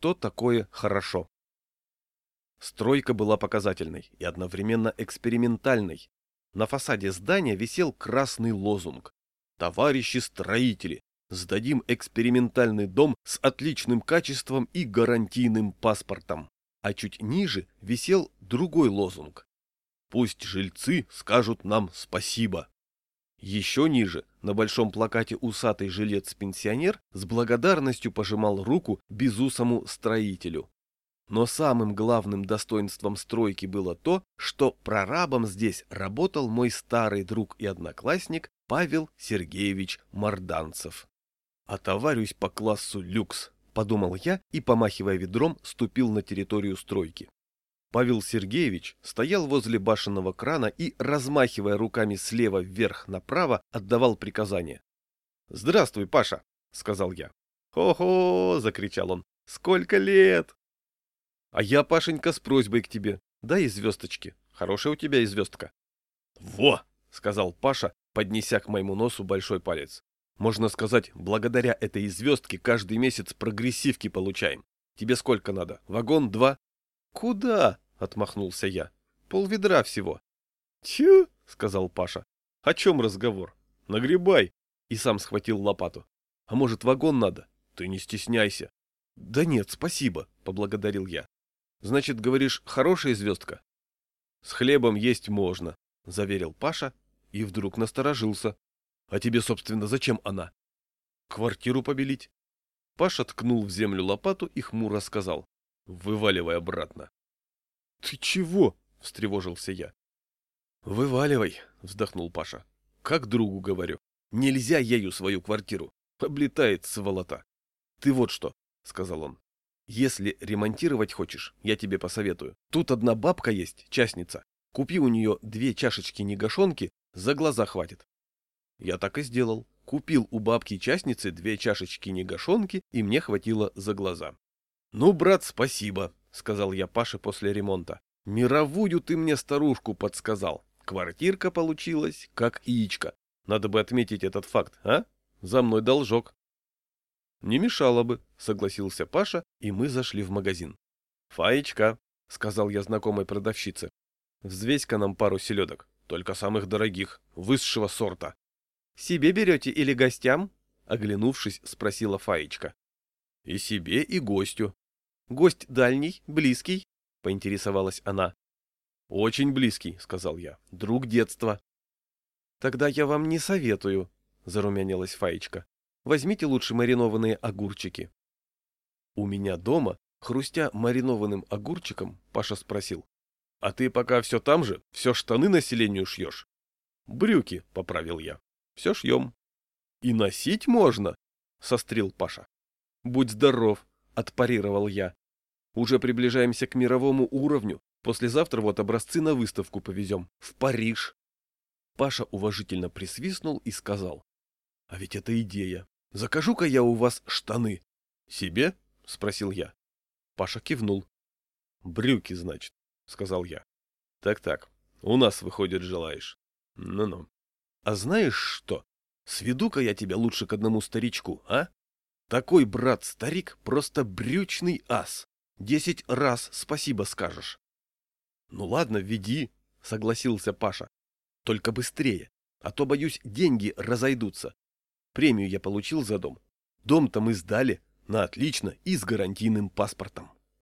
что такое хорошо. Стройка была показательной и одновременно экспериментальной. На фасаде здания висел красный лозунг «Товарищи строители, сдадим экспериментальный дом с отличным качеством и гарантийным паспортом». А чуть ниже висел другой лозунг «Пусть жильцы скажут нам спасибо». Еще ниже, на большом плакате усатый жилец-пенсионер с благодарностью пожимал руку безусому строителю. Но самым главным достоинством стройки было то, что прорабом здесь работал мой старый друг и одноклассник Павел Сергеевич Морданцев. «Отоварюсь по классу люкс», — подумал я и, помахивая ведром, ступил на территорию стройки. Павел Сергеевич стоял возле башенного крана и, размахивая руками слева вверх направо, отдавал приказания. «Здравствуй, Паша!» — сказал я. «Хо-хо!» — закричал он. «Сколько лет!» А я, Пашенька, с просьбой к тебе. Дай звездочки. Хорошая у тебя и звездка. Во! сказал Паша, поднеся к моему носу большой палец. Можно сказать, благодаря этой звездке каждый месяц прогрессивки получаем. Тебе сколько надо? Вагон два? Куда? отмахнулся я. Пол ведра всего. Тю, сказал Паша. О чем разговор? Нагребай. И сам схватил лопату. А может, вагон надо? Ты не стесняйся. Да нет, спасибо, поблагодарил я. Значит, говоришь, хорошая звездка? С хлебом есть можно, заверил Паша и вдруг насторожился. А тебе, собственно, зачем она? Квартиру побелить. Паша ткнул в землю лопату и хмуро сказал. Вываливай обратно. Ты чего? встревожился я. Вываливай, вздохнул Паша. Как другу говорю. Нельзя ею свою квартиру. Облетает сволота. Ты вот что, сказал он. Если ремонтировать хочешь, я тебе посоветую. Тут одна бабка есть, частница. Купи у нее две чашечки негашонки, за глаза хватит. Я так и сделал. Купил у бабки-частницы две чашечки негашонки, и мне хватило за глаза. «Ну, брат, спасибо», — сказал я Паше после ремонта. «Мировую ты мне старушку подсказал. Квартирка получилась, как яичко. Надо бы отметить этот факт, а? За мной должок». «Не мешало бы», — согласился Паша, и мы зашли в магазин. «Фаечка», — сказал я знакомой продавщице, — «взвесь-ка нам пару селедок, только самых дорогих, высшего сорта». «Себе берете или гостям?» — оглянувшись, спросила Фаечка. «И себе, и гостю». «Гость дальний, близкий?» — поинтересовалась она. «Очень близкий», — сказал я, — «друг детства». «Тогда я вам не советую», — зарумянилась Фаечка. Возьмите лучше маринованные огурчики. У меня дома, хрустя маринованным огурчиком, Паша спросил. А ты пока все там же, все штаны населению шьешь? Брюки, поправил я. Все шьем. И носить можно, сострил Паша. Будь здоров, отпарировал я. Уже приближаемся к мировому уровню. Послезавтра вот образцы на выставку повезем. В Париж. Паша уважительно присвистнул и сказал. А ведь это идея. Закажу-ка я у вас штаны. Себе? Спросил я. Паша кивнул. Брюки, значит, сказал я. Так-так, у нас, выходит, желаешь. Ну-ну. А знаешь что? Сведу-ка я тебя лучше к одному старичку, а? Такой брат-старик просто брючный ас. Десять раз спасибо скажешь. Ну ладно, веди, согласился Паша. Только быстрее, а то, боюсь, деньги разойдутся. Премию я получил за дом. Дом-то мы сдали, на отлично и с гарантийным паспортом.